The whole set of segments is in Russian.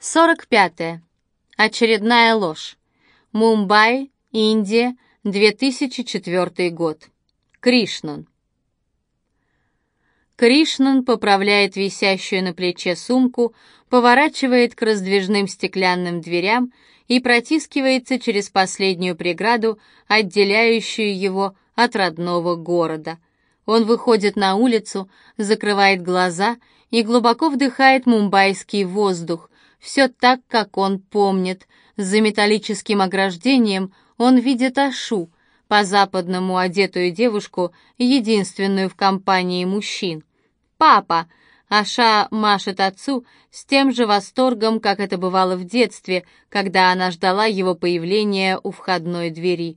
45. Очередная ложь. Мумбай, Индия, 2004 год. Кришнан. Кришнан поправляет висящую на плече сумку, поворачивает к раздвижным стеклянным дверям и протискивается через последнюю преграду, отделяющую его от родного города. Он выходит на улицу, закрывает глаза и глубоко вдыхает мумбайский воздух, все так, как он помнит. За металлическим ограждением он видит Ашу, по-западному одетую девушку, единственную в компании мужчин. «Папа!» Аша машет отцу с тем же восторгом, как это бывало в детстве, когда она ждала его появления у входной двери.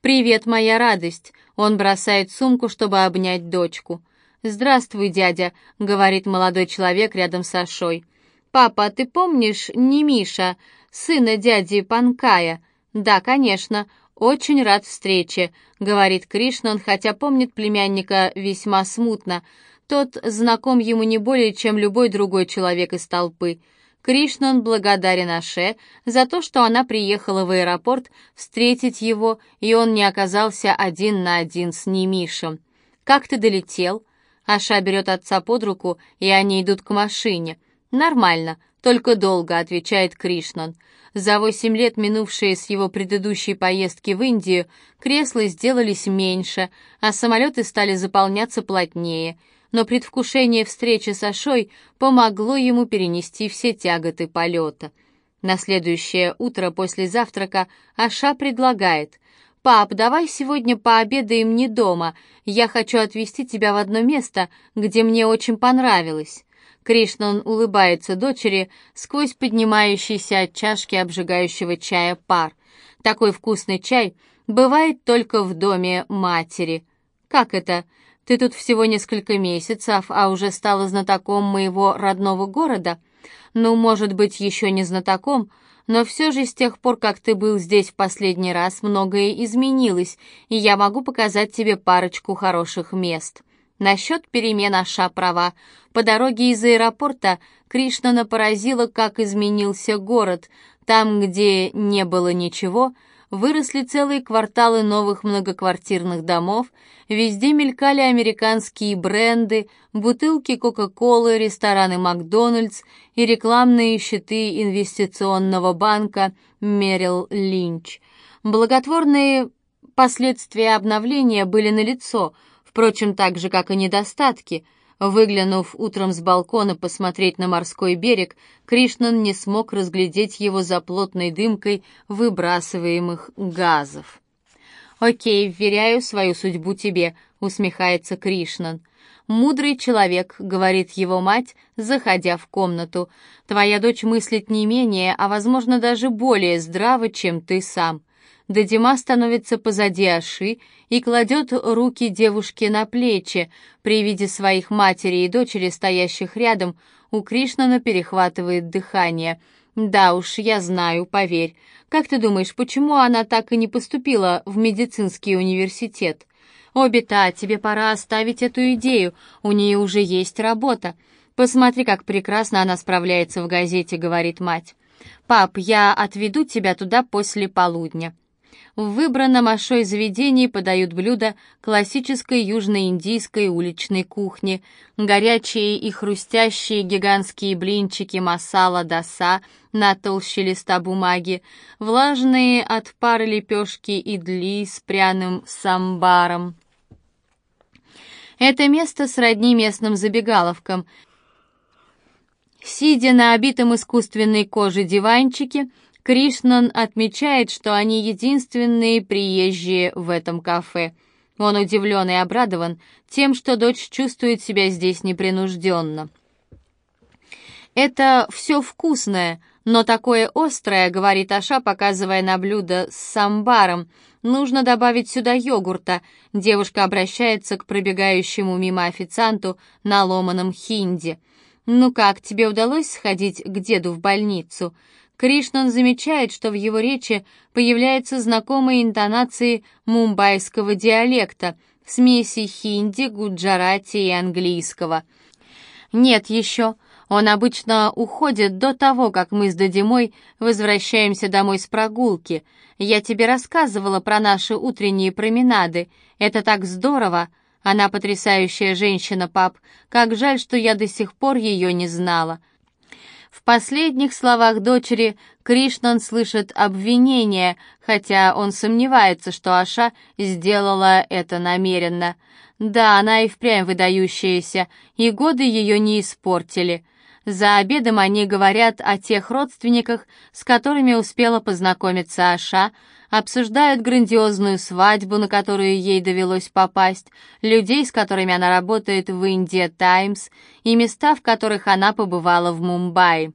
«Привет, моя радость!» Он бросает сумку, чтобы обнять дочку. «Здравствуй, дядя», — говорит молодой человек рядом с Ашой. «Папа, ты помнишь не Миша, сына дяди Панкая?» «Да, конечно. Очень рад встрече», — говорит Кришнан, хотя помнит племянника весьма смутно. Тот знаком ему не более, чем любой другой человек из толпы. Кришнан благодарен Аше за то, что она приехала в аэропорт встретить его, и он не оказался один на один с Немишем. «Как ты долетел?» Аша берет отца под руку, и они идут к машине. «Нормально, только долго», — отвечает Кришнан. За восемь лет, минувшие с его предыдущей поездки в Индию, кресла сделались меньше, а самолеты стали заполняться плотнее. Но предвкушение встречи с Ашой помогло ему перенести все тяготы полета. На следующее утро после завтрака Аша предлагает «Пап, давай сегодня пообедаем не дома. Я хочу отвезти тебя в одно место, где мне очень понравилось». Кришнан улыбается дочери сквозь поднимающийся от чашки обжигающего чая пар. Такой вкусный чай бывает только в доме матери. Как это? Ты тут всего несколько месяцев, а уже стала знатоком моего родного города? Ну, может быть, еще не знатоком, но все же с тех пор, как ты был здесь в последний раз, многое изменилось, и я могу показать тебе парочку хороших мест. Насчет перемен Аша права. По дороге из аэропорта Кришнана поразило, как изменился город. Там, где не было ничего, выросли целые кварталы новых многоквартирных домов, везде мелькали американские бренды, бутылки Кока-Колы, рестораны Макдональдс и рекламные щиты инвестиционного банка Мерил Линч. Благотворные последствия обновления были налицо – Впрочем, так же, как и недостатки. Выглянув утром с балкона посмотреть на морской берег, Кришнан не смог разглядеть его за плотной дымкой выбрасываемых газов. «Окей, вверяю свою судьбу тебе», — усмехается Кришнан. «Мудрый человек», — говорит его мать, заходя в комнату. «Твоя дочь мыслит не менее, а, возможно, даже более здраво, чем ты сам». Дадима становится позади Аши и кладет руки девушке на плечи. При виде своих матери и дочери, стоящих рядом, у Кришнана перехватывает дыхание. «Да уж, я знаю, поверь. Как ты думаешь, почему она так и не поступила в медицинский университет?» «Обита, тебе пора оставить эту идею, у нее уже есть работа. Посмотри, как прекрасно она справляется в газете», — говорит мать. «Пап, я отведу тебя туда после полудня». В выбранном Ашой заведении подают блюда классической южноиндийской уличной кухни, горячие и хрустящие гигантские блинчики масала-даса на толще листа бумаги, влажные от пары лепешки идли с пряным самбаром. Это место сродни местным забегаловкам. Сидя на обитом искусственной кожей диванчике, Кришнан отмечает, что они единственные приезжие в этом кафе. Он удивлен и обрадован тем, что дочь чувствует себя здесь непринужденно. «Это все вкусное, но такое острое», — говорит Аша, показывая на блюдо с самбаром. «Нужно добавить сюда йогурта». Девушка обращается к пробегающему мимо официанту на ломаном хинди. «Ну как, тебе удалось сходить к деду в больницу?» Кришнан замечает, что в его речи появляются знакомые интонации мумбайского диалекта, смеси хинди, гуджарати и английского. «Нет еще. Он обычно уходит до того, как мы с Дадимой возвращаемся домой с прогулки. Я тебе рассказывала про наши утренние променады. Это так здорово. Она потрясающая женщина, пап. Как жаль, что я до сих пор ее не знала. В последних словах дочери Кришнан слышит обвинение, хотя он сомневается, что Аша сделала это намеренно. Да, она и впрямь выдающаяся, и годы ее не испортили. За обедом они говорят о тех родственниках, с которыми успела познакомиться Аша, обсуждают грандиозную свадьбу, на которую ей довелось попасть, людей, с которыми она работает в «Индия Таймс», и места, в которых она побывала в Мумбаи.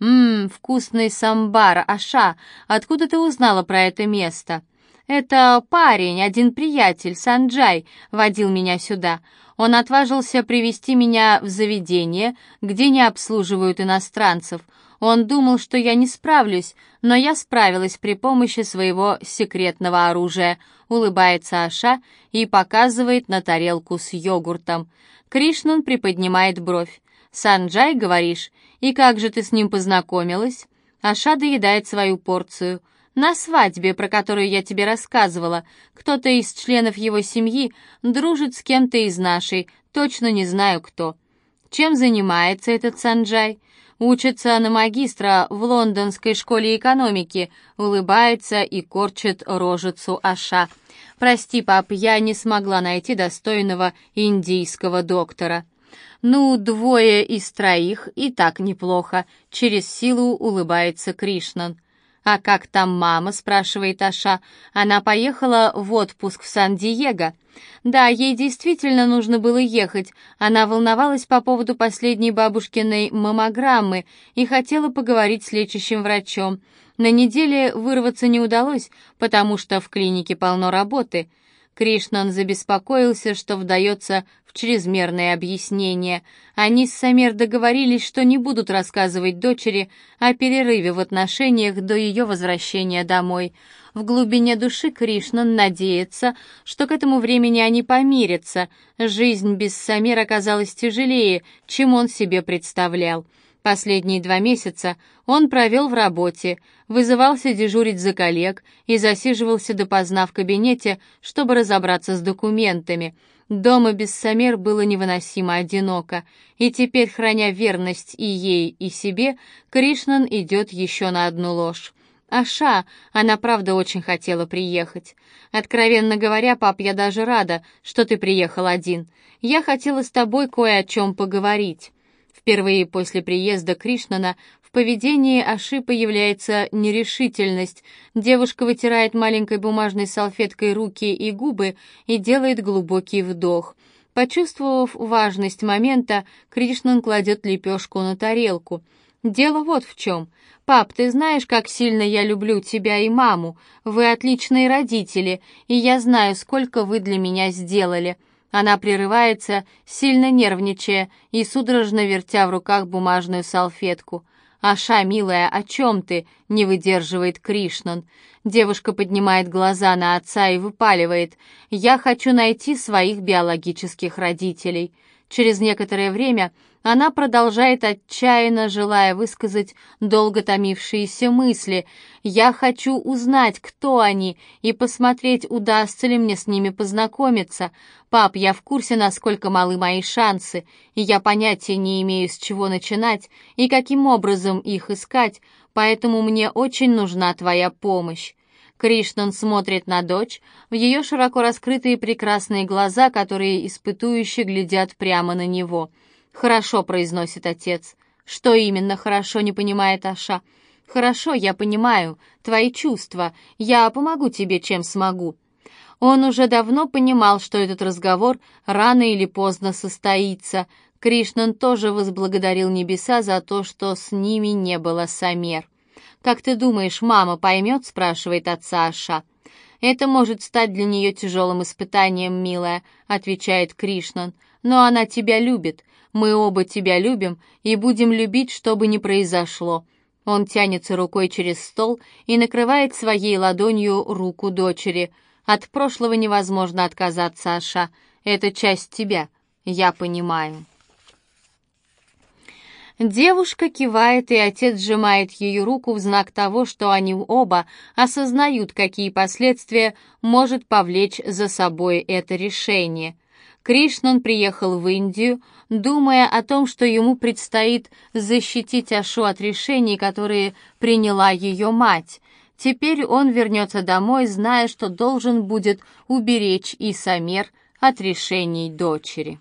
«Ммм, вкусный самбар, Аша, откуда ты узнала про это место?» «Это парень, один приятель, Санджай, водил меня сюда. Он отважился привести меня в заведение, где не обслуживают иностранцев. Он думал, что я не справлюсь, но я справилась при помощи своего секретного оружия. Улыбается Аша и показывает на тарелку с йогуртом. Кришнан приподнимает бровь. «Санджай, говоришь? И как же ты с ним познакомилась?» Аша доедает свою порцию. На свадьбе, про которую я тебе рассказывала, кто-то из членов его семьи дружит с кем-то из нашей, точно не знаю кто. Чем занимается этот Санджай? Учится на магистра в лондонской школе экономики, улыбается и корчит рожицу Аша. Прости, пап, я не смогла найти достойного индийского доктора. Ну, двое из троих и так неплохо, через силу улыбается Кришнан. «А как там мама?» — спрашивает Аша. «Она поехала в отпуск в Сан-Диего». Да, ей действительно нужно было ехать. Она волновалась по поводу последней бабушкиной маммограммы и хотела поговорить с лечащим врачом. На неделе вырваться не удалось, потому что в клинике полно работы. Кришнан забеспокоился, что вдается в чрезмерные объяснения. Они с Самер договорились, что не будут рассказывать дочери о перерыве в отношениях до ее возвращения домой. В глубине души Кришнан надеется, что к этому времени они помирятся. Жизнь без Самер оказалась тяжелее, чем он себе представлял. Последние два месяца он провел в работе, вызывался дежурить за коллег и засиживался допоздна в кабинете, чтобы разобраться с документами. Дома без Самер было невыносимо одиноко, и теперь, храня верность и ей, и себе, Кришнан идет еще на одну ложь. Аша, она правда очень хотела приехать. Откровенно говоря, пап, я даже рада, что ты приехал один. Я хотела с тобой кое о чем поговорить. Впервые после приезда Кришнана в поведении Аши появляется нерешительность. Девушка вытирает маленькой бумажной салфеткой руки и губы и делает глубокий вдох. Почувствовав важность момента, Кришнан кладет лепешку на тарелку. «Дело вот в чем. Пап, ты знаешь, как сильно я люблю тебя и маму. Вы отличные родители, и я знаю, сколько вы для меня сделали». Она прерывается, сильно нервничая и судорожно вертя в руках бумажную салфетку. «Аша, милая, о чем ты?» — не выдерживает Кришнан. Девушка поднимает глаза на отца и выпаливает. «Я хочу найти своих биологических родителей». Через некоторое время она продолжает отчаянно, желая высказать долго томившиеся мысли. «Я хочу узнать, кто они, и посмотреть, удастся ли мне с ними познакомиться. Пап, я в курсе, насколько малы мои шансы, и я понятия не имею, с чего начинать и каким образом их искать, поэтому мне очень нужна твоя помощь». Кришнан смотрит на дочь, в ее широко раскрытые прекрасные глаза, которые испытующе глядят прямо на него. «Хорошо», — произносит отец. «Что именно хорошо?» — не понимает Аша. «Хорошо, я понимаю. Твои чувства. Я помогу тебе, чем смогу». Он уже давно понимал, что этот разговор рано или поздно состоится. Кришнан тоже возблагодарил небеса за то, что с ними не было Самер. «Как ты думаешь, мама поймет?» — спрашивает отца Аша. «Это может стать для нее тяжелым испытанием, милая», — отвечает Кришнан. «Но она тебя любит. Мы оба тебя любим и будем любить, что бы ни произошло». Он тянется рукой через стол и накрывает своей ладонью руку дочери. «От прошлого невозможно отказаться, Аша. Это часть тебя. Я понимаю». Девушка кивает, и отец сжимает ее руку в знак того, что они оба осознают, какие последствия может повлечь за собой это решение. Кришнан приехал в Индию, думая о том, что ему предстоит защитить Ашу от решений, которые приняла ее мать. Теперь он вернется домой, зная, что должен будет уберечь Исамер от решений дочери.